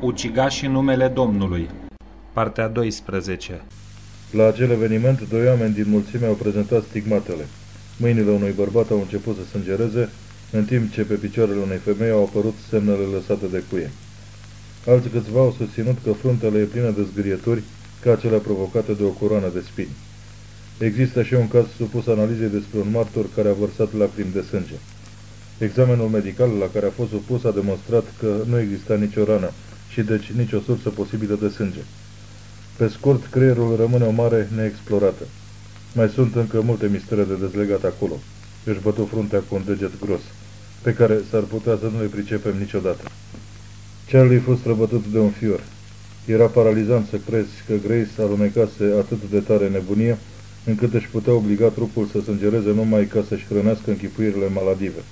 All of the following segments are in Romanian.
Ucigașii numele Domnului Partea 12 La acel eveniment, doi oameni din mulțime au prezentat stigmatele. Mâinile unui bărbat au început să sângereze, în timp ce pe picioarele unei femei au apărut semnele lăsate de cuie. Alți câțiva au susținut că fruntele e plină de zgârieturi, ca acelea provocate de o coroană de spini. Există și un caz supus analizei despre un martor care a vărsat lacrimi de sânge. Examenul medical la care a fost supus a demonstrat că nu exista nicio rană și deci nicio sursă posibilă de sânge. Pe scurt, creierul rămâne o mare neexplorată. Mai sunt încă multe mistere de dezlegat acolo. Își bătu fruntea cu un deget gros, pe care s-ar putea să nu le pricepem niciodată. Charlie fost răbătut de un fior. Era paralizant să crezi că Grace alunecase atât de tare nebunie, încât își putea obliga trupul să sângereze numai ca să-și hrănească închipuirile maladive.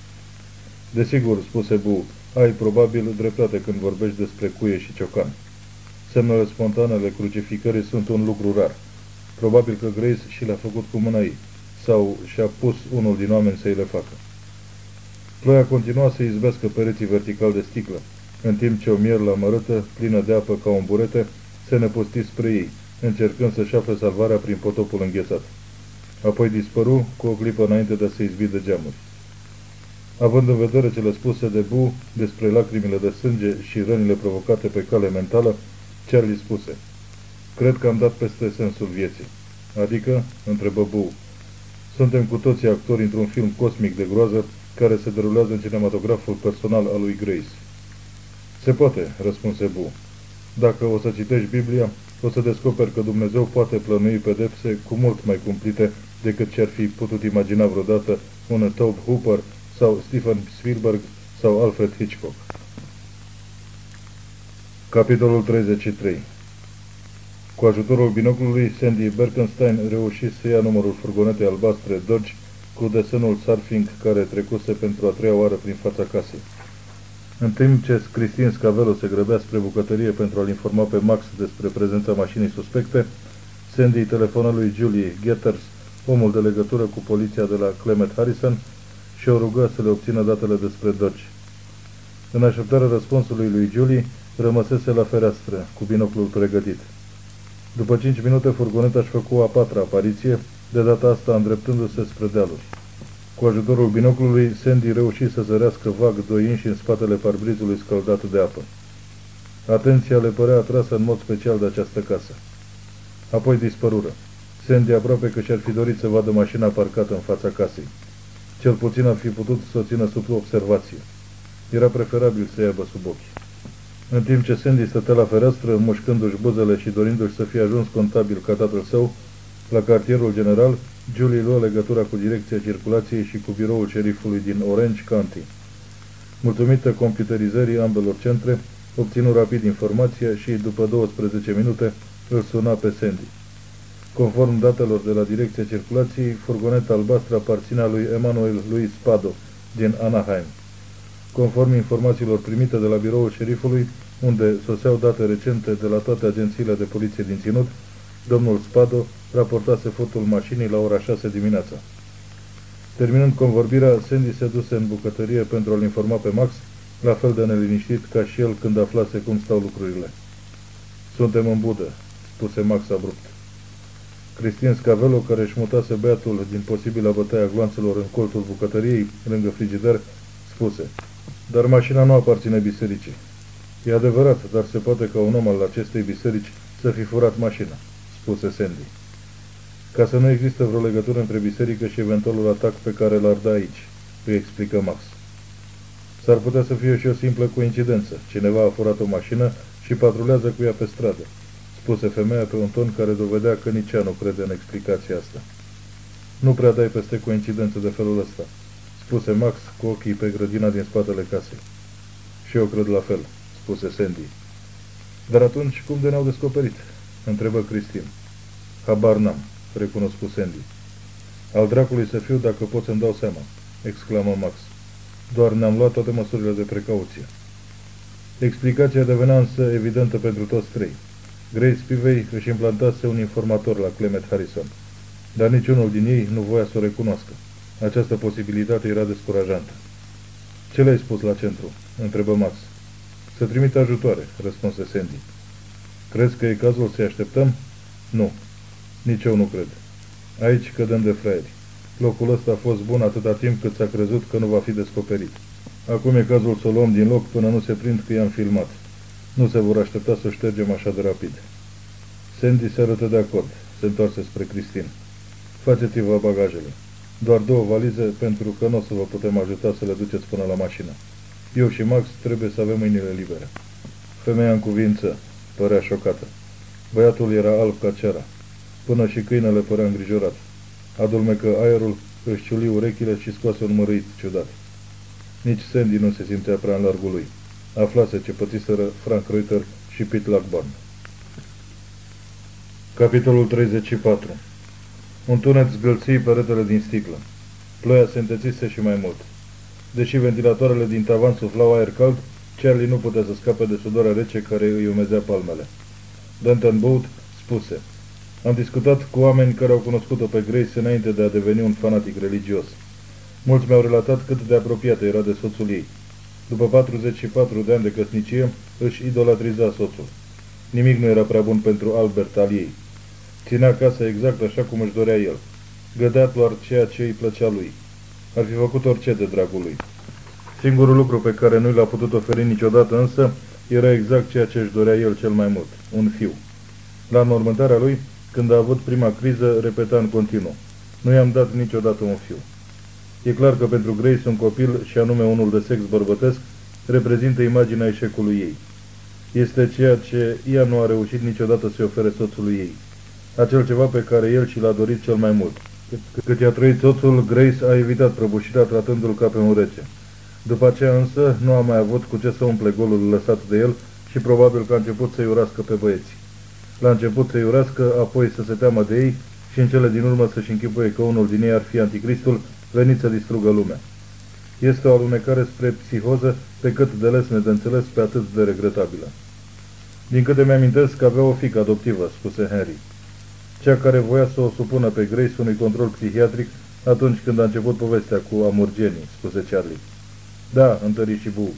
Desigur, spuse Bu, ai probabil dreptate când vorbești despre cuie și ciocan. Semnele spontane ale crucificării sunt un lucru rar. Probabil că Grace și le-a făcut cu mâna ei, sau și-a pus unul din oameni să-i le facă. Ploia continua să izbească pereții vertical de sticlă, în timp ce o mierlă amărâtă, plină de apă ca un burete, se năpusti spre ei, încercând să-și afle salvarea prin potopul înghețat. Apoi dispăru cu o clipă înainte de a se izbi de geamuri. Având în vedere cele spuse de Bu despre lacrimile de sânge și rănile provocate pe cale mentală, Charlie spuse, Cred că am dat peste sensul vieții. Adică, întrebă Bu, suntem cu toții actori într-un film cosmic de groază care se derulează în cinematograful personal al lui Grace. Se poate, răspunse Bu. Dacă o să citești Biblia, o să descoperi că Dumnezeu poate plănui pedepse cu mult mai cumplite decât ce ar fi putut imagina vreodată un Tobe Hooper sau Stephen Spielberg sau Alfred Hitchcock. Capitolul 33 Cu ajutorul binoclului, Sandy Berkenstein reuși să ia numărul furgonetei albastre Dodge cu desenul surfing care trecuse pentru a treia oară prin fața casei. În timp ce Cristin Scavelo se grăbea spre bucătărie pentru a-l informa pe Max despre prezența mașinii suspecte, Sandy telefonă lui Julie Getters, omul de legătură cu poliția de la Clement Harrison, și o rugă să le obțină datele despre Dodge. În așteptarea răspunsului lui Julie, rămăsese la fereastră, cu binoclul pregătit. După cinci minute, furgoneta își făcu a patra apariție, de data asta îndreptându-se spre dealuri. Cu ajutorul binoclului, Sandy reuși să zărească vag doi inși în spatele parbrizului scăldat de apă. Atenția le părea atrasă în mod special de această casă. Apoi dispărură. Sandy aproape că și-ar fi dorit să vadă mașina parcată în fața casei. Cel puțin ar fi putut să o țină sub observație. Era preferabil să aibă sub ochi. În timp ce Sandy stătea la fereastră, mușcându-și buzele și dorindu-și să fie ajuns contabil ca tatăl său, la cartierul general, Julie luă legătura cu direcția circulației și cu biroul șerifului din Orange County. Mulțumită computerizării ambelor centre, obținu rapid informația și, după 12 minute, îl suna pe Sandy. Conform datelor de la Direcția Circulației, furgoneta albastră aparținea lui Emanuel Luis Pado, din Anaheim. Conform informațiilor primite de la biroul șerifului, unde soseau date recente de la toate agențiile de poliție din Ținut, domnul Spado raportase furtul mașinii la ora 6 dimineața. Terminând convorbirea, Sandy se duse în bucătărie pentru a-l informa pe Max, la fel de neliniștit ca și el când aflase cum stau lucrurile. Suntem în budă, spuse Max abrupt. Cristin Scavelo, care își mutase băiatul din posibila bătaia gloanțelor în colțul bucătăriei, lângă frigider, spuse Dar mașina nu aparține bisericii. E adevărat, dar se poate ca un om al acestei biserici să fi furat mașina, spuse Sandy. Ca să nu există vreo legătură între biserică și eventualul atac pe care l-ar da aici, îi explică Max. S-ar putea să fie și o simplă coincidență. Cineva a furat o mașină și patrulează cu ea pe stradă spuse femeia pe un ton care dovedea că nici ea nu crede în explicația asta. Nu prea dai peste coincidență de felul ăsta, spuse Max cu ochii pe grădina din spatele casei. Și eu cred la fel, spuse Sandy. Dar atunci, cum de ne-au descoperit? întrebă Cristin. Habar n-am, recunoscu Sandy. Al dracului să fiu dacă pot să-mi dau seama, exclamă Max. Doar ne-am luat toate măsurile de precauție. Explicația devenea însă evidentă pentru toți trei. Grace Spivey își implantase un informator la Clement Harrison, dar niciunul din ei nu voia să o recunoască. Această posibilitate era descurajantă. Ce le-ai spus la centru?" întrebă Max. Să trimit ajutoare, răspunse Sandy. Crezi că e cazul să-i așteptăm? Nu. Nici eu nu cred. Aici cădem de fraieri. Locul ăsta a fost bun atâta timp cât s-a crezut că nu va fi descoperit. Acum e cazul să o luăm din loc până nu se prind că i-am filmat. Nu se vor aștepta să o ștergem așa de rapid. Sandy se arătă de acord. Se întoarse spre Cristin. Faceți-vă bagajele. Doar două valize pentru că nu o să vă putem ajuta să le duceți până la mașină. Eu și Max trebuie să avem mâinile libere. Femeia în cuvință părea șocată. Băiatul era alb ca ceara. Până și câinele părea îngrijorat. Adulmecă aerul, își ciuli urechile și scoase un mărâit ciudat. Nici Sandy nu se simțea prea în largul lui. Aflase ce pățiseră Frank Reuter și Pete Lackborn. Capitolul 34 Un tunet zgâlții peretele din sticlă. Ploia se întețise și mai mult. Deși ventilatoarele din tavan suflau aer cald, Charlie nu putea să scape de sudoarea rece care îi umezea palmele. Danton Boat spuse Am discutat cu oameni care au cunoscut-o pe Grace înainte de a deveni un fanatic religios. Mulți mi-au relatat cât de apropiată era de soțul ei. După 44 de ani de căsnicie, își idolatriza soțul. Nimic nu era prea bun pentru Albert al ei. Ținea casa exact așa cum își dorea el. Gădea doar ceea ce îi plăcea lui. Ar fi făcut orice de dragul lui. Singurul lucru pe care nu l-a putut oferi niciodată însă era exact ceea ce își dorea el cel mai mult, un fiu. La înmormântarea lui, când a avut prima criză, repeta în continuu. Nu i-am dat niciodată un fiu. E clar că pentru Grace un copil, și anume unul de sex bărbătesc, reprezintă imaginea eșecului ei. Este ceea ce ea nu a reușit niciodată să-i ofere soțului ei. Acel ceva pe care el și l-a dorit cel mai mult. Cât i-a trăit soțul, Grace a evitat prăbușirea tratându-l ca pe un rece. După aceea însă nu a mai avut cu ce să umple golul lăsat de el și probabil că a început să-i urască pe băieți. La început să-i urască, apoi să se teamă de ei și în cele din urmă să-și închipuie că unul din ei ar fi anticristul venit să distrugă lumea. Este o alunecare spre psihoză pe cât de lesne de înțeles pe atât de regretabilă. Din câte mi-amintesc, avea o fică adoptivă, spuse Henry. Cea care voia să o supună pe Grace unui control psihiatric atunci când a început povestea cu amurgenii, spuse Charlie. Da, întări și Bu.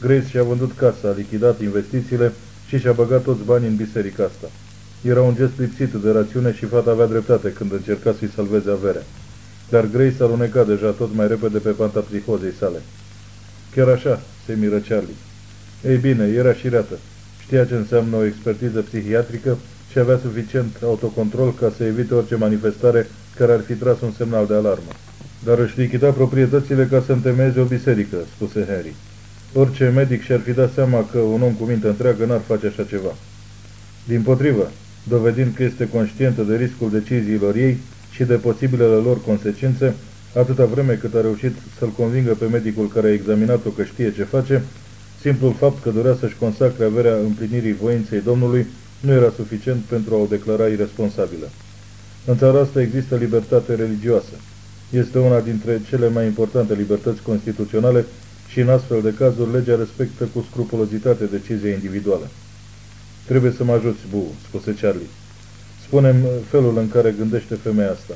Grace și-a vândut casa, a lichidat investițiile și și-a băgat toți banii în biserica asta. Era un gest lipsit de rațiune și fata avea dreptate când încerca să-i salveze averea. Dar Grace s-a lunecat deja tot mai repede pe panta psihozei sale. Chiar așa, se miră Charlie. Ei bine, era și reată. Știa ce înseamnă o expertiză psihiatrică și avea suficient autocontrol ca să evite orice manifestare care ar fi tras un semnal de alarmă. Dar își lichida proprietățile ca să întemeieze o biserică, spuse Harry. Orice medic și-ar fi dat seama că un om cu minte întreagă n-ar face așa ceva. Din potrivă, dovedind că este conștientă de riscul deciziilor ei și de posibilele lor consecințe, atâta vreme cât a reușit să-l convingă pe medicul care a examinat-o că știe ce face, simplul fapt că dorea să-și consacre averea împlinirii voinței Domnului nu era suficient pentru a o declara irresponsabilă. În țara asta există libertate religioasă. Este una dintre cele mai importante libertăți constituționale și în astfel de cazuri legea respectă cu scrupulozitate decizia individuală. Trebuie să mă ajuți, Bu, spuse Charlie. Spunem felul în care gândește femeia asta.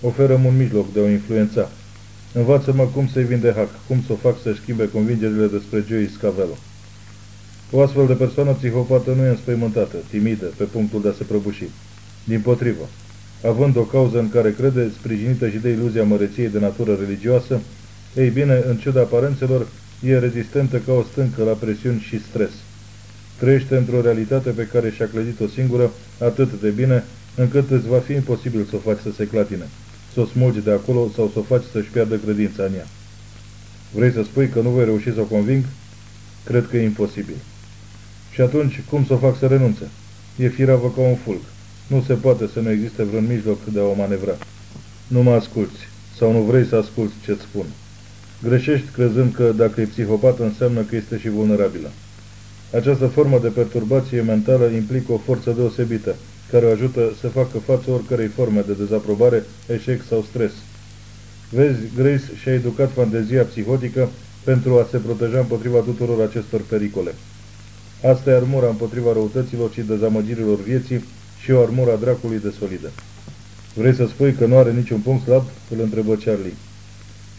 Oferăm un mijloc de a o influența. Învață-mă cum să-i vinde hac, cum să o fac să schimbe convingerile despre Joey Scavello. O astfel de persoană psihopată nu e înspăimântată, timidă, pe punctul de a se prăbuși. Din potrivă, având o cauză în care crede, sprijinită și de iluzia măreției de natură religioasă, ei bine, în ciuda aparențelor, e rezistentă ca o stâncă la presiuni și stres. Trăiește într-o realitate pe care și-a clădit-o singură atât de bine, încât îți va fi imposibil să o faci să se clatine, să o smulgi de acolo sau să o faci să-și piardă credința în ea. Vrei să spui că nu voi reuși să o conving? Cred că e imposibil. Și atunci, cum să o fac să renunțe? E firavă ca un fulg. Nu se poate să nu existe vreun mijloc de a o manevra. Nu mă asculți, sau nu vrei să asculți ce-ți spun. Greșești crezând că dacă e psihopat înseamnă că este și vulnerabilă. Această formă de perturbație mentală implică o forță deosebită, care o ajută să facă față oricărei forme de dezaprobare, eșec sau stres. Vezi, Grace și-a educat fantezia psihotică pentru a se proteja împotriva tuturor acestor pericole. Asta e armura împotriva răutăților și dezamăgirilor vieții și o armura dracului de solidă. Vrei să spui că nu are niciun punct slab? Îl întrebă Charlie.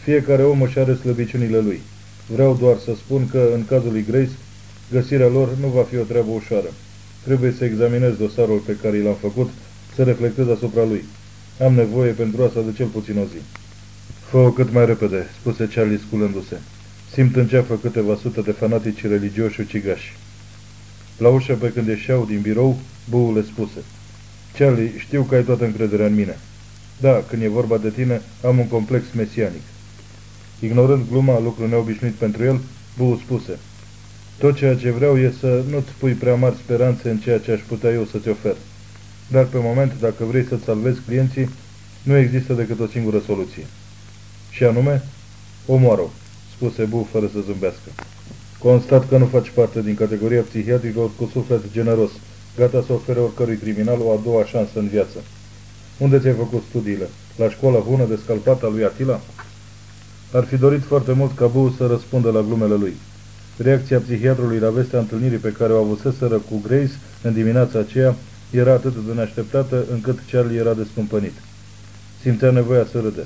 Fiecare om își are slăbiciunile lui. Vreau doar să spun că, în cazul lui Grace, Găsirea lor nu va fi o treabă ușoară. Trebuie să examinez dosarul pe care l-am făcut, să reflectez asupra lui. Am nevoie pentru asta de cel puțin o zi. Fă-o cât mai repede, spuse Charlie sculându-se. Simt în ceafă câteva sute de fanatici religioși ucigași. La ușă, pe când ieșeau din birou, Buu le spuse. Charlie, știu că ai toată încrederea în mine. Da, când e vorba de tine, am un complex mesianic. Ignorând gluma, lucru neobișnuit pentru el, Buu spuse. Tot ceea ce vreau e să nu-ți pui prea mari speranțe în ceea ce aș putea eu să-ți ofer. Dar pe moment, dacă vrei să-ți salvezi clienții, nu există decât o singură soluție. Și anume, omoară spuse Bu fără să zâmbească. Constat că nu faci parte din categoria psihiatrilor cu suflet generos, gata să ofere oricărui criminal o a doua șansă în viață. Unde ți-ai făcut studiile? La școala bună de scalpat a lui Atila? Ar fi dorit foarte mult ca Bu să răspundă la glumele lui. Reacția psihiatrului la vestea întâlnirii pe care o avuseseră cu Grace în dimineața aceea era atât de neașteptată încât Charlie era descumpănit. Simțea nevoia să râde.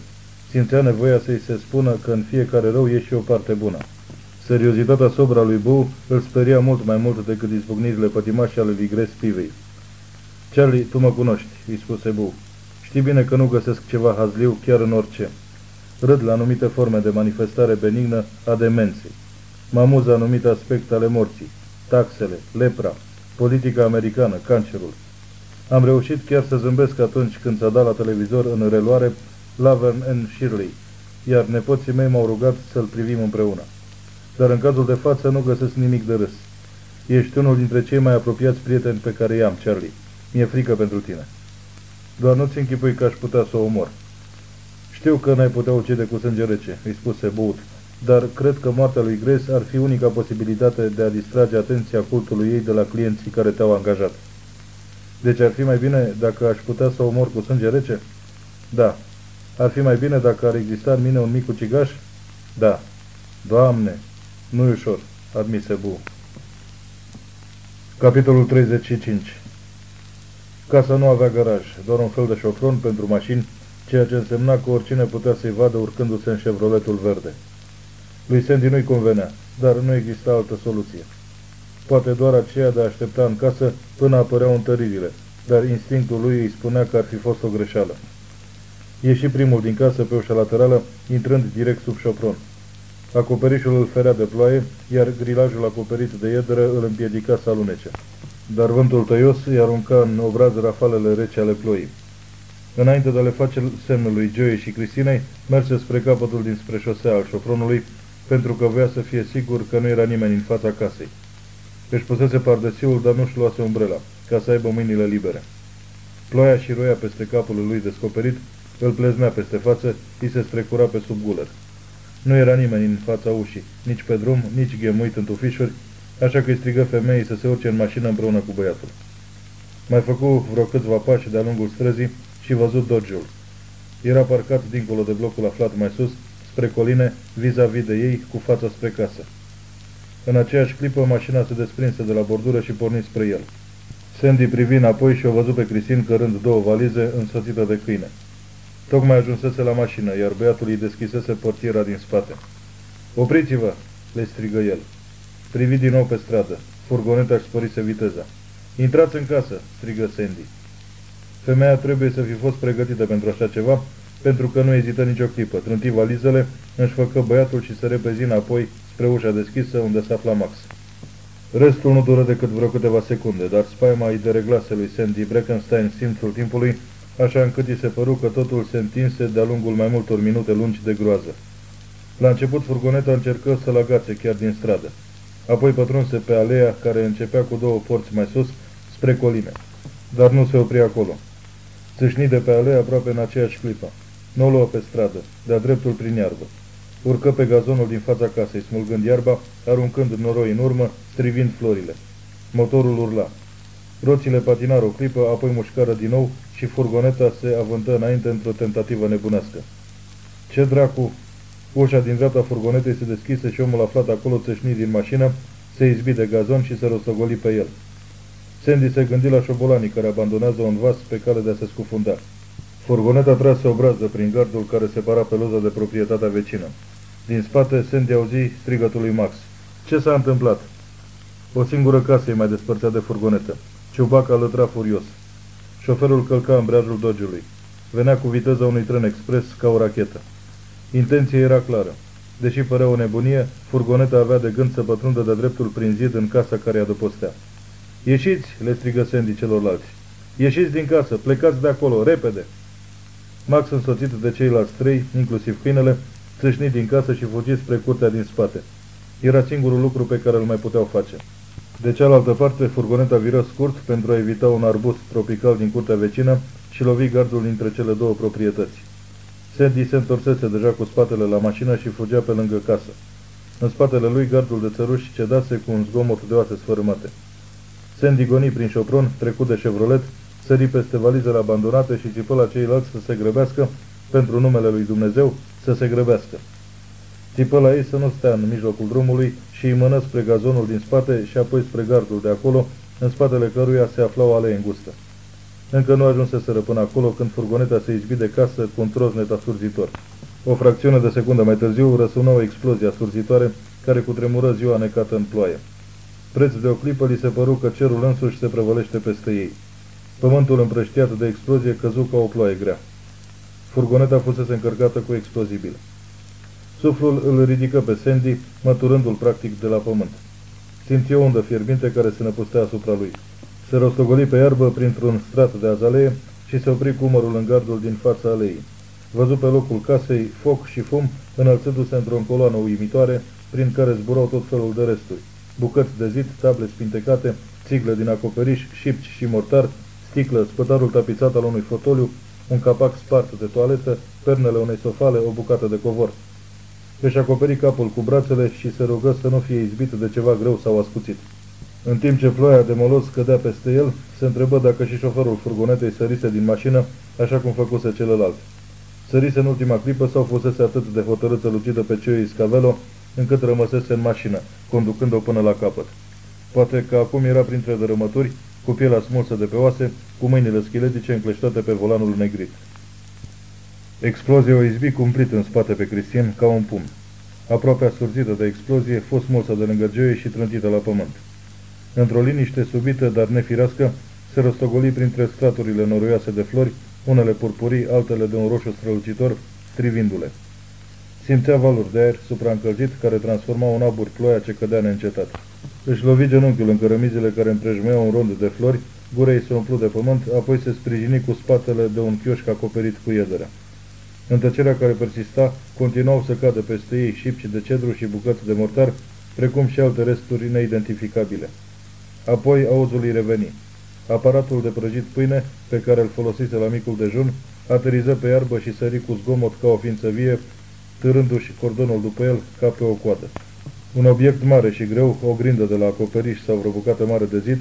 Simțea nevoia să-i se spună că în fiecare rău e și o parte bună. Seriozitatea sobra lui Bu îl speria mult mai mult decât izbucnirile pătimașe ale lui Grace Pivei. Charlie, tu mă cunoști, îi spuse Bu. Știi bine că nu găsesc ceva hazliu chiar în orice. Râd la anumite forme de manifestare benignă a demenței. Mă amuză anumite aspecte ale morții, taxele, lepra, politica americană, cancerul. Am reușit chiar să zâmbesc atunci când s-a dat la televizor în reluare Laverne and Shirley, iar nepoții mei m-au rugat să-l privim împreună. Dar în cazul de față nu găsesc nimic de râs. Ești unul dintre cei mai apropiați prieteni pe care i-am, Charlie. Mi-e frică pentru tine. Doar nu-ți închipui că aș putea să o omor. Știu că n-ai putea ucide cu sânge rece, îi spuse Boot, dar cred că moartea lui Grace ar fi unica posibilitate de a distrage atenția cultului ei de la clienții care te-au angajat. Deci ar fi mai bine dacă aș putea să o omor cu sânge rece? Da. Ar fi mai bine dacă ar exista în mine un mic ucigaș? Da. Doamne, nu ușor, admise Bu. Capitolul 35 Casa nu avea garaj, doar un fel de șofron pentru mașini, ceea ce însemna că oricine putea să-i vadă urcându-se în Chevroletul verde. Lui Sandy nu-i convenea, dar nu exista altă soluție. Poate doar aceea de a aștepta în casă până apăreau întăririle, dar instinctul lui îi spunea că ar fi fost o greșeală. Ieși primul din casă pe ușa laterală, intrând direct sub șopron. Acoperișul îl ferea de ploaie, iar grilajul acoperit de iedră îl împiedica să alunece. Dar vântul tăios îi arunca în obraz rafalele rece ale ploii. Înainte de a le face semnul lui Joey și Cristinei, merse spre capătul dinspre șosea al șopronului, pentru că voia să fie sigur că nu era nimeni în fața casei. Își pusese pardesiul, dar nu-și luase umbrela, ca să aibă mâinile libere. Ploaia și roia peste capul lui descoperit, îl pleznea peste față, îi se strecura pe sub guler. Nu era nimeni în fața ușii, nici pe drum, nici ghemuit în tufișuri, așa că îi strigă femeii să se urce în mașină împreună cu băiatul. Mai făcu vreo câțiva pași de-a lungul străzii și văzut Dodge-ul. Era parcat dincolo de blocul aflat mai sus, spre coline, vis-a-vis -vis de ei, cu fața spre casă. În aceeași clipă, mașina se desprinse de la bordură și porni spre el. Sandy privi înapoi și o văzut pe Cristin cărând două valize însoțită de câine. Tocmai ajunsese la mașină, iar băiatul îi deschisese portiera din spate. Opriți-vă!" le strigă el. Privi din nou pe stradă. Furgoneta își spărise viteza. Intrați în casă!" strigă Sandy. Femeia trebuie să fi fost pregătită pentru așa ceva, pentru că nu ezită nicio clipă. Trânti valizele, își făcă băiatul și se repezi înapoi spre ușa deschisă unde se afla Max. Restul nu dură decât vreo câteva secunde, dar spaima îi dereglase lui Sandy Breckenstein simțul timpului, așa încât îi se păru că totul se întinse de-a lungul mai multor minute lungi de groază. La început, furgoneta încercă să-l agațe chiar din stradă. Apoi pătrunse pe aleea care începea cu două porți mai sus, spre coline. Dar nu se opri acolo. Țâșni de pe alea aproape în aceeași clipă. Nu o luă pe stradă, de-a dreptul prin iarbă. Urcă pe gazonul din fața casei, smulgând iarba, aruncând noroi în urmă, strivind florile. Motorul urla. Roțile patinară o clipă, apoi mușcară din nou și furgoneta se avântă înainte într-o tentativă nebunească. Ce dracu! Ușa din dreapta furgonetei se deschise și omul aflat acolo țășni din mașină, se izbi de gazon și se rostogoli pe el. Sandy se gândi la șobolanii care abandonează un vas pe cale de a se scufunda. Furgoneta trase o brază prin gardul care separa peluza de proprietatea vecină. Din spate, Sandy auzi strigătul lui Max. Ce s-a întâmplat?" O singură casă îi mai despărțea de furgonetă. Ciubac alătra furios. Șoferul călca în breajul dogului. Venea cu viteza unui tren expres ca o rachetă. Intenția era clară. Deși părea o nebunie, furgoneta avea de gând să pătrundă de dreptul prin zid în casa care i-a adăpostea. Ieșiți!" le strigă Sandy celorlalți. Ieșiți din casă, plecați de acolo, repede!" Max, însoțit de ceilalți trei, inclusiv câinele, țâșni din casă și fugi spre curtea din spate. Era singurul lucru pe care îl mai puteau face. De cealaltă parte, furgoneta viră scurt pentru a evita un arbust tropical din curtea vecină și lovi gardul dintre cele două proprietăți. Sandy se întorsese deja cu spatele la mașină și fugea pe lângă casă. În spatele lui, gardul de țăruși cedase cu un zgomot de oase sfărâmate. Sandy goni prin șopron, trecut de Chevrolet, sări peste valizele abandonate și țipă la ceilalți să se grăbească, pentru numele lui Dumnezeu, să se grăbească. Țipă la ei să nu stea în mijlocul drumului și îi mână spre gazonul din spate și apoi spre gardul de acolo, în spatele căruia se afla o alee îngustă. Încă nu ajunseseră până acolo când furgoneta se izbi de casă cu un troznet asurzitor. O fracțiune de secundă mai târziu răsună o explozie asurzitoare care cutremură ziua necată în ploaie. Preț de o clipă li se păru că cerul însuși se prăvălește peste ei. Pământul împrăștiat de explozie căzu ca o ploaie grea. Furgoneta fusese încărcată cu explozibil. Suflul îl ridică pe Sandy, măturându-l practic de la pământ. Simți o undă fierbinte care se năpustea asupra lui. Se rostogoli pe iarbă printr-un strat de azalee și se opri cu umărul în gardul din fața aleii. Văzu pe locul casei foc și fum, înălțându-se într-o coloană uimitoare, prin care zburau tot felul de resturi. Bucăți de zid, table spintecate, țigle din acoperiș, șipci și mortar, sticlă, spătarul tapizat al unui fotoliu, un capac spart de toaletă, pernele unei sofale, o bucată de covor. Își acoperi capul cu brațele și se rugă să nu fie izbit de ceva greu sau ascuțit. În timp ce ploaia de molos scădea peste el, se întrebă dacă și șoferul furgonetei sărise din mașină, așa cum făcuse celălalt. Sărise în ultima clipă sau fusese atât de hotărât să lucidă pe Cioii Scavelo, încât rămăsese în mașină, conducând-o până la capăt. Poate că acum era printre dărâmături, cu pielea smulsă de pe oase, cu mâinile scheletice încleștate pe volanul negrit. Explozia o izbi cumplit în spate pe Cristian ca un pumn. Aproape asurzită de explozie, fost smulsă de lângă Joey și trântită la pământ. Într-o liniște subită, dar nefirească, se rostogoli printre straturile noroioase de flori, unele purpurii, altele de un roșu strălucitor, strivindu-le. Simțea valuri de aer supraîncălzit care transforma un abur ploaia ce cădea neîncetat. Își lovi genunchiul în cărămizile care împrejmeau un rond de flori, gura ei se umplu de pământ, apoi se sprijini cu spatele de un chioșc acoperit cu iederea. În tăcerea care persista, continuau să cadă peste ei șipci de cedru și bucăți de mortar, precum și alte resturi neidentificabile. Apoi auzul îi reveni. Aparatul de prăjit pâine, pe care îl folosise la micul dejun, ateriză pe iarbă și sări cu zgomot ca o ființă vie, târându-și cordonul după el ca pe o coadă. Un obiect mare și greu, o grindă de la acoperiș sau vreo bucată mare de zid,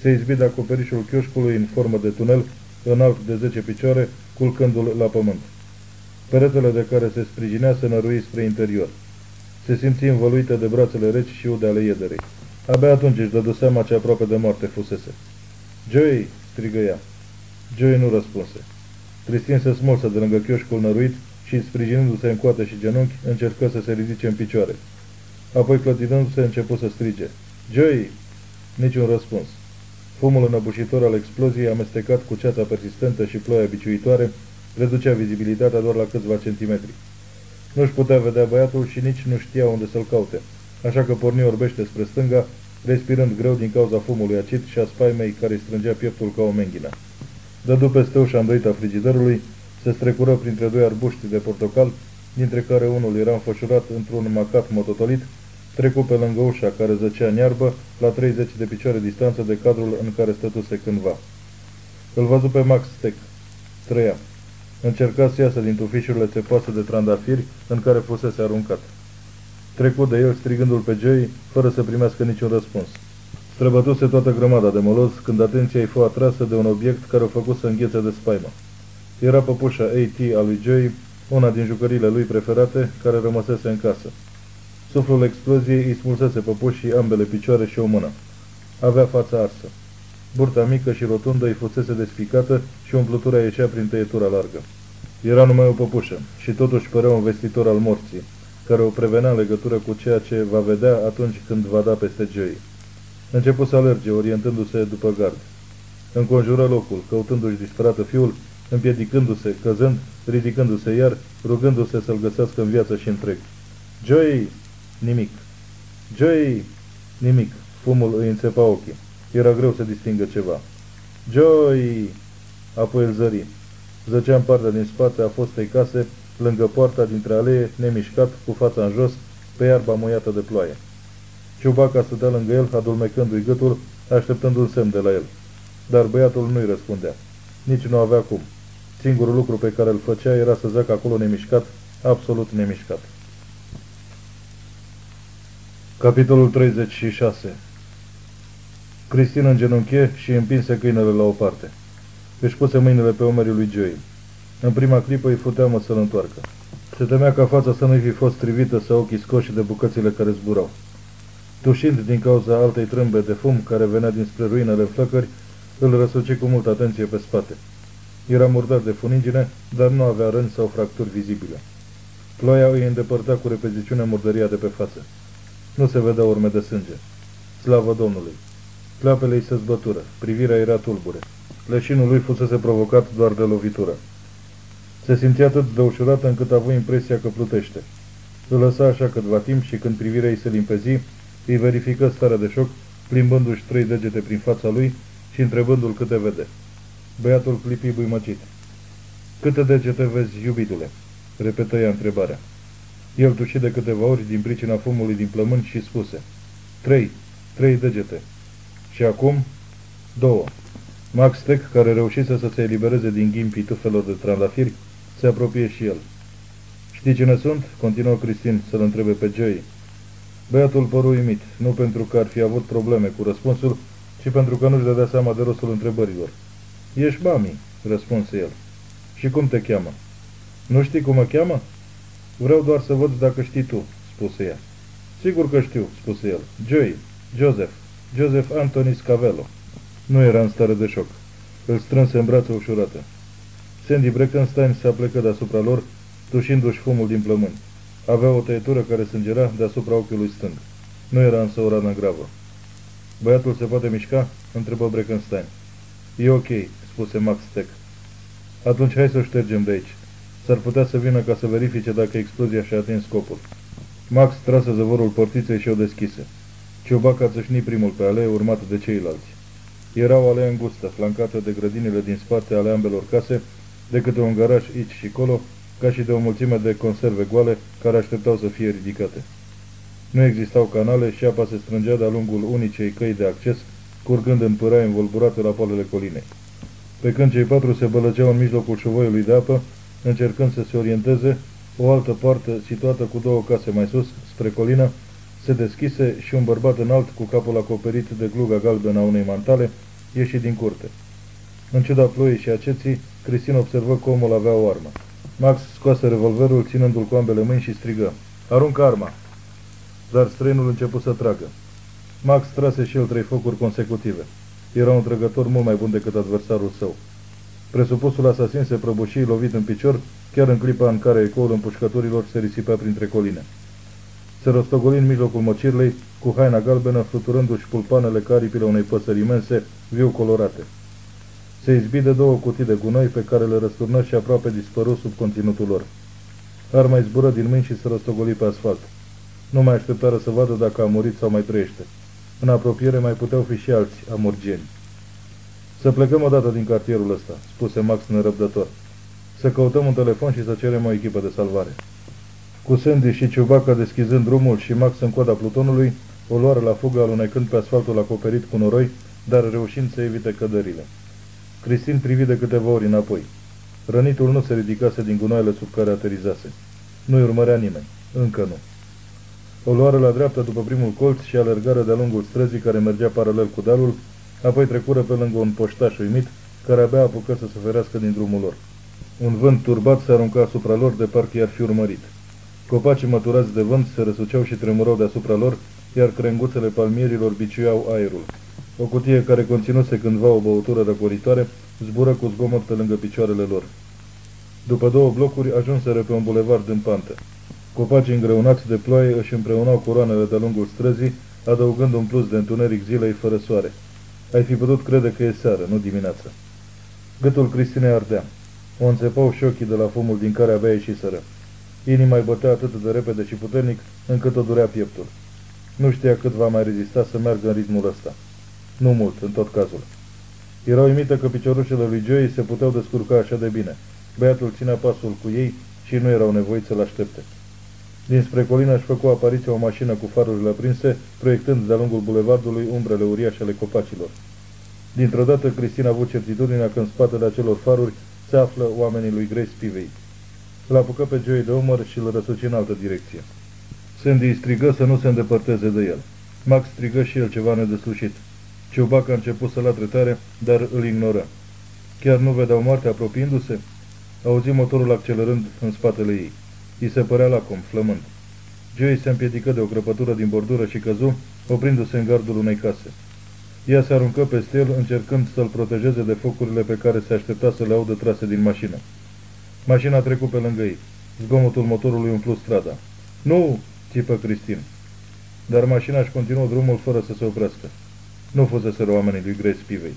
se izbi de acoperișul chioșcului în formă de tunel, înalt de 10 picioare, culcându-l la pământ. Peretele de care se sprijinea se nărui spre interior. Se simți învăluită de brațele reci și ude ale iederei. Abia atunci își dădu seama ce aproape de moarte fusese. Joey!" strigă ea. Joey nu răspunse. Cristin se smulse de lângă chioșcul năruit și, sprijinindu-se în coate și genunchi, încercă să se ridice în picioare. Apoi, clătinându-se, început să strige. Joey! Niciun răspuns. Fumul înăbușitor al exploziei, amestecat cu ceața persistentă și ploaia biciuitoare, reducea vizibilitatea doar la câțiva centimetri. Nu-și putea vedea băiatul și nici nu știa unde să-l caute, așa că porni orbește spre stânga, respirând greu din cauza fumului acid și a spaimei care îi strângea pieptul ca o menghină. Dădu peste ușa îndoită a frigiderului, se strecură printre doi arbuști de portocal, dintre care unul era înfășurat într-un macat mototolit, trecu pe lângă ușa care zăcea în iarbă, la 30 de picioare distanță de cadrul în care stătuse cândva. Îl văzu pe Max Steck. Trăia. Încerca să iasă din tufișurile țepoase de trandafiri în care fusese aruncat. Trecu de el strigându-l pe Joey, fără să primească niciun răspuns. Străbătuse toată grămada de moloz când atenția îi fu atrasă de un obiect care o făcut să înghețe de spaimă. Era păpușa AT a lui Joey, una din jucările lui preferate, care rămăsese în casă. Suflul exploziei îi smulsese păpușii ambele picioare și o mână. Avea fața arsă. Burta mică și rotundă îi fusese despicată și umplutura ieșea prin tăietura largă. Era numai o păpușă și totuși părea un vestitor al morții, care o prevenea în legătură cu ceea ce va vedea atunci când va da peste Joey. Începu să alerge, orientându-se după gard. Înconjură locul, căutându-și disperată fiul, împiedicându-se, căzând, ridicându-se iar, rugându-se să-l găsească în viață și întreg. Joey! Nimic. Joey! Nimic. Fumul îi înțepa ochii. Era greu să distingă ceva. Joey! Apoi îl zări. Zăcea în partea din spate a fostei case, lângă poarta dintre alee, nemișcat, cu fața în jos, pe iarba muiată de ploaie. Ciubaca stătea lângă el, adulmecându-i gâtul, așteptând un semn de la el. Dar băiatul nu-i răspundea. Nici nu avea cum. Singurul lucru pe care îl făcea era să zacă acolo nemișcat, absolut nemișcat. Capitolul 36 Cristina îngenunche și împinse câinele la o parte. Își puse mâinile pe umerii lui Joey. În prima clipă îi futeamă să-l întoarcă. Se temea ca fața să nu-i fi fost trivită sau ochii scoși de bucățile care zburau. Tușind din cauza altei trâmbe de fum care venea dinspre ruinele flăcări, îl răsuci cu multă atenție pe spate. Era murdar de funingine, dar nu avea răni sau fracturi vizibile. Ploaia îi îndepărta cu repeziciune murdăria de pe față. Nu se vedea urme de sânge. Slavă Domnului! Pleapele îi se zbătură, privirea era tulbure. Leșinul lui fusese provocat doar de lovitură. Se simțea atât de ușurată încât a avut impresia că plutește. Îl lăsa așa câtva timp și când privirea îi se limpezi, îi verifică starea de șoc, plimbându-și trei degete prin fața lui și întrebându-l câte vede. Băiatul clipi buimăcit. Câte degete vezi, iubitule?" repetă ea întrebarea. El tuși de câteva ori din pricina fumului din plămâni și spuse. Trei, trei degete. Și acum, două. Max Tech, care reușise să se elibereze din ghimpii tufelor de trandafiri, se apropie și el. Știi cine sunt?" continuă Cristin să-l întrebe pe Joey. Băiatul păru uimit, nu pentru că ar fi avut probleme cu răspunsul, ci pentru că nu-și dădea seama de rostul întrebărilor. Ești mami, răspunse el. Și cum te cheamă? Nu știi cum mă cheamă? Vreau doar să văd dacă știi tu, spuse ea. Sigur că știu, spuse el. Joey, Joseph, Joseph Anthony Scavello. Nu era în stare de șoc. Îl strânse în brațe ușurată. Sandy Breckenstein se aplecă deasupra lor, tușindu-și fumul din plămâni. Avea o tăietură care sângera deasupra ochiului stâng. Nu era însă o rană gravă. Băiatul se poate mișca? întrebă Breckenstein. E ok, spuse Max Steck. Atunci hai să o ștergem de aici. S-ar putea să vină ca să verifice dacă explozia și-a atins scopul. Max trase zăvorul portiței și o deschise. Ciobaca țâșni primul pe alee, urmat de ceilalți. Era o alee îngustă, flancată de grădinile din spate ale ambelor case, de câte un garaj aici și colo, ca și de o mulțime de conserve goale care așteptau să fie ridicate. Nu existau canale și apa se strângea de-a lungul unicei căi de acces, curgând în pâraie învolburate la poalele colinei. Pe când cei patru se bălăgeau în mijlocul șuvoiului de apă, încercând să se orienteze, o altă parte, situată cu două case mai sus, spre colină, se deschise și un bărbat înalt, cu capul acoperit de gluga galbenă a unei mantale, ieși din curte. În ciuda ploii și aceții, Cristin observă că omul avea o armă. Max scoase revolverul, ținându-l cu ambele mâini și strigă. Aruncă arma! Dar străinul început să tragă. Max trase și el trei focuri consecutive. Era un trăgător mult mai bun decât adversarul său. Presupusul asasin se prăbuși lovit în picior, chiar în clipa în care ecoul împușcăturilor se risipea printre coline. Se rostogoli în mijlocul măcirlei, cu haina galbenă, fluturându-și pulpanele caripile unei păsări imense, viu colorate. Se izbi de două cutii de gunoi pe care le răsturnă și aproape dispăru sub conținutul lor. Arma zbură din mâini și se rostogoli pe asfalt. Nu mai așteptară să vadă dacă a murit sau mai trăiește. În apropiere mai puteau fi și alți amorgeni. Să plecăm odată din cartierul ăsta, spuse Max nerăbdător. Să căutăm un telefon și să cerem o echipă de salvare. Cu Sandy și Ciubaca deschizând drumul și Max în coada plutonului, o luară la fugă alunecând pe asfaltul acoperit cu noroi, dar reușind să evite căderile. Cristin privi de câteva ori înapoi. Rănitul nu se ridicase din gunoaiele sub care aterizase. Nu-i urmărea nimeni. Încă nu. O luară la dreapta după primul colț și alergară de-a lungul străzii care mergea paralel cu dealul, apoi trecură pe lângă un poștaș uimit, care abia apucă să se ferească din drumul lor. Un vânt turbat se arunca asupra lor de parcă i-ar fi urmărit. Copacii măturați de vânt se răsuceau și tremurau deasupra lor, iar crenguțele palmierilor biciuiau aerul. O cutie care conținuse cândva o băutură răcoritoare zbură cu zgomot pe lângă picioarele lor. După două blocuri ajunseră pe un bulevard în pantă. Copacii îngreunați de ploaie își împreunau coroanele de-a lungul străzii, adăugând un plus de întuneric zilei fără soare. Ai fi putut crede că e seară, nu dimineață. Gâtul Cristinei ardea. O înțepau și ochii de la fumul din care abia ieșiseră. Inima îi bătea atât de repede și puternic, încât o durea pieptul. Nu știa cât va mai rezista să meargă în ritmul ăsta. Nu mult, în tot cazul. Era uimită că piciorușele lui Joey se puteau descurca așa de bine. Băiatul ținea pasul cu ei și nu erau nevoiți să-l aștepte. Dinspre colină își făcu apariția o mașină cu farurile aprinse, proiectând de-a lungul bulevardului umbrele uriașe ale copacilor. Dintr-o dată, Cristina a avut certitudinea că în spatele acelor faruri se află oamenii lui Grace Pivei. Îl apucă pe Joey de umăr și îl răsuci în altă direcție. Sandy strigă să nu se îndepărteze de el. Max strigă și el ceva nedeslușit. Ciubac a început să latre tare, dar îl ignoră. Chiar nu vedeau moartea apropiindu-se? Auzi motorul accelerând în spatele ei. I se părea lacom, flămând. Joey se împiedică de o crăpătură din bordură și căzu, oprindu-se în gardul unei case. Ea se aruncă peste el, încercând să-l protejeze de focurile pe care se aștepta să le audă trase din mașină. Mașina a trecut pe lângă ei. Zgomotul motorului umplu strada. Nu!" țipă Cristin. Dar mașina își continuă drumul fără să se oprească. Nu fusese oamenii lui Grace Pivei.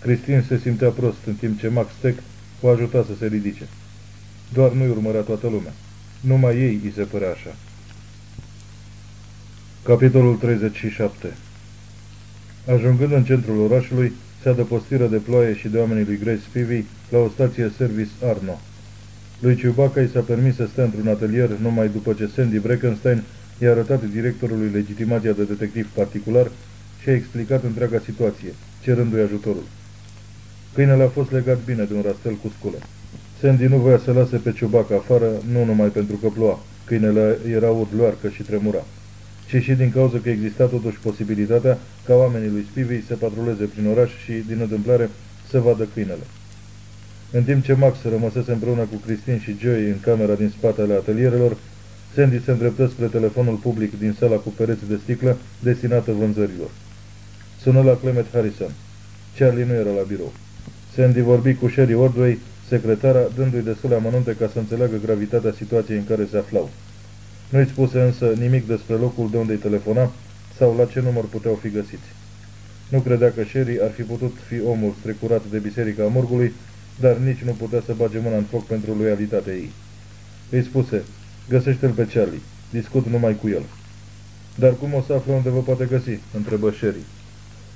Cristin se simțea prost în timp ce Max Tech o ajuta să se ridice. Doar nu-i urmărea toată lumea. Numai ei îi se părea așa. Capitolul 37 Ajungând în centrul orașului, se adăpostiră de ploaie și de oamenii lui Grace Spivey la o stație Service Arno. Lui Ciubaca i s-a permis să stea într-un atelier numai după ce Sandy Breckenstein i-a arătat directorului legitimația de detectiv particular și a explicat întreaga situație, cerându-i ajutorul. Câinele a fost legat bine de un rastel cu scule. Sandy nu voia să lase pe Ciubaca afară, nu numai pentru că ploua. Câinele era urloarcă și tremura ci și din cauza că exista totuși posibilitatea ca oamenii lui Spivey să patruleze prin oraș și, din întâmplare, să vadă câinele. În timp ce Max rămăsese împreună cu Cristin și Joey în camera din spatele atelierelor, Sandy se îndreptă spre telefonul public din sala cu pereți de sticlă destinată vânzărilor. Sună la Clement Harrison. Charlie nu era la birou. Sandy vorbi cu Sherry Ordway, secretara, dându-i destule amănunte ca să înțeleagă gravitatea situației în care se aflau. Nu-i spuse însă nimic despre locul de unde îi telefona sau la ce număr puteau fi găsiți. Nu credea că Sherry ar fi putut fi omul strecurat de biserica Morgului, dar nici nu putea să bage mâna în foc pentru loialitatea ei. Îi spuse, găsește-l pe Charlie, discut numai cu el. Dar cum o să află unde vă poate găsi? întrebă Sherry.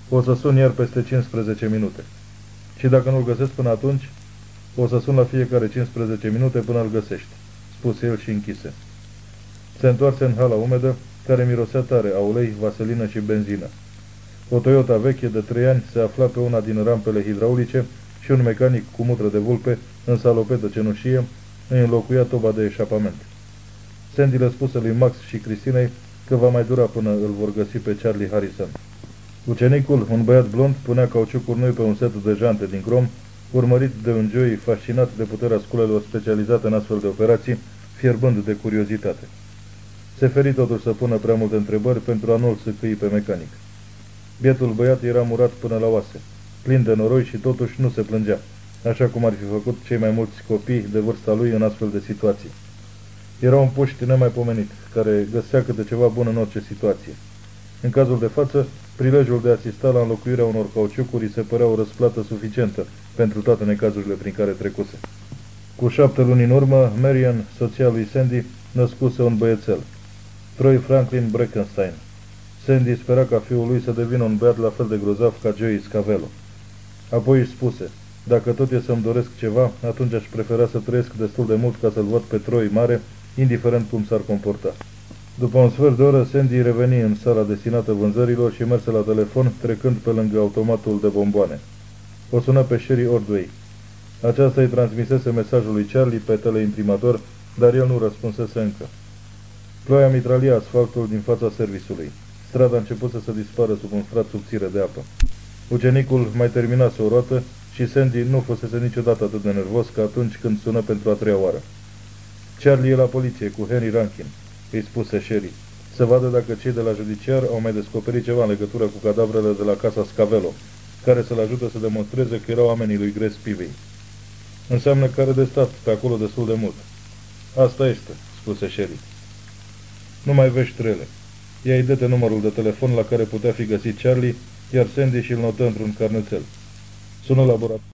O să sun iar peste 15 minute. Și dacă nu-l găsesc până atunci, o să sun la fiecare 15 minute până îl găsești, spuse el și închise. Se întoarse în hala umedă, care mirosea tare a ulei, vaselină și benzină. O Toyota veche de trei ani se afla pe una din rampele hidraulice și un mecanic cu mutră de vulpe, în salopetă cenușie, îi înlocuia toba de eșapament. Sandy le spuse lui Max și Cristinei că va mai dura până îl vor găsi pe Charlie Harrison. Ucenicul, un băiat blond, punea cauciucuri noi pe un set de jante din crom, urmărit de un Joey fascinat de puterea sculelor specializate în astfel de operații, fierbând de curiozitate. Se feri totuși să pună prea multe întrebări pentru a nu-l săcâi pe mecanic. Bietul băiat era murat până la oase, plin de noroi și totuși nu se plângea, așa cum ar fi făcut cei mai mulți copii de vârsta lui în astfel de situații. Era un puști nemaipomenit, care găsea câte ceva bun în orice situație. În cazul de față, prilejul de a asista la înlocuirea unor cauciucuri se părea o răsplată suficientă pentru toate necazurile prin care trecuse. Cu șapte luni în urmă, Marian, soția lui Sandy, născuse un băiețel. Troy Franklin Breckenstein. Sandy spera ca fiul lui să devină un băiat la fel de grozav ca Joey Scavello. Apoi își spuse, dacă tot e să-mi doresc ceva, atunci aș prefera să trăiesc destul de mult ca să-l văd pe Troy mare, indiferent cum s-ar comporta. După un sfert de oră, Sandy reveni în sala destinată vânzărilor și merse la telefon, trecând pe lângă automatul de bomboane. O sună pe Sherry Ordway. Aceasta îi transmisese mesajul lui Charlie pe teleimprimator, dar el nu răspunsese încă. Ploaia mitralia asfaltul din fața servisului. Strada a început să se dispară sub un strat subțire de apă. Ucenicul mai terminase o roată și Sandy nu fusese niciodată atât de nervos ca atunci când sună pentru a treia oară. Charlie e la poliție cu Henry Rankin, îi spuse Sherry, să vadă dacă cei de la judiciar au mai descoperit ceva în legătură cu cadavrele de la casa Scavello, care să-l ajute să demonstreze că erau oamenii lui Grace Pivey. Înseamnă că are de stat pe acolo destul de mult. Asta este, spuse Sherry. Nu mai vești rele. Ea îi dăte numărul de telefon la care putea fi găsit Charlie, iar Sandy și-l notă într-un carnețel. Sună laborator.